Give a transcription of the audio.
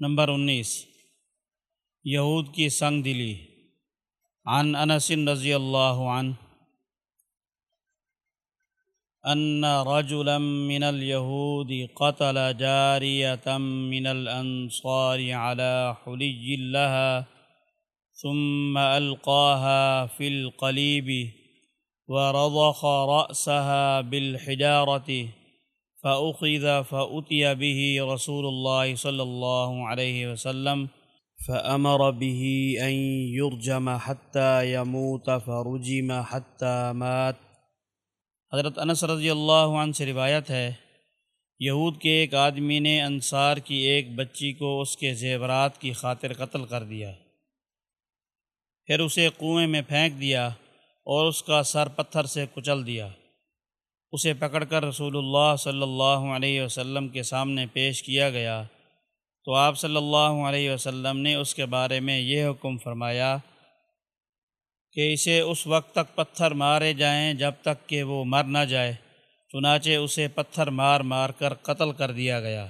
Number انیس۔ یہود کی سنگ دلی۔ عن انس رضی اللہ عنہ۔ ان رجلا من اليهود قتل جارية من الأنصار على حلي لها، ثم ألقاها في القليب ورضخ رأسها بالحجارة. فأخذ فأتي به رسول الله صلى الله عليه وسلم فأمر به أن يرجم حتى يموت فرجم حتى مات۔ حضرت انس رضی اللہ عنہ سے روایت ہے، یہود کے ایک آدمی نے انصار کی ایک بچی کو اس کے زیورات کی خاطر قتل کر دیا۔ پھر اسے کنویں میں پھینک دیا اور اس کا سر پتھر سے کچل دیا۔ اسے پکڑ کر رسول اللہ صلی اللہ علیہ وسلم کے سامنے پیش کیا گیا۔ تو آپ صلی اللہ علیہ وسلم نے اس کے بارے میں یہ حکم فرمایا کہ اسے اس وقت تک پتھر مارے جائیں جب تک کہ وہ مر نہ جائے، چنانچہ اسے پتھر مار مار کر قتل کر دیا گیا۔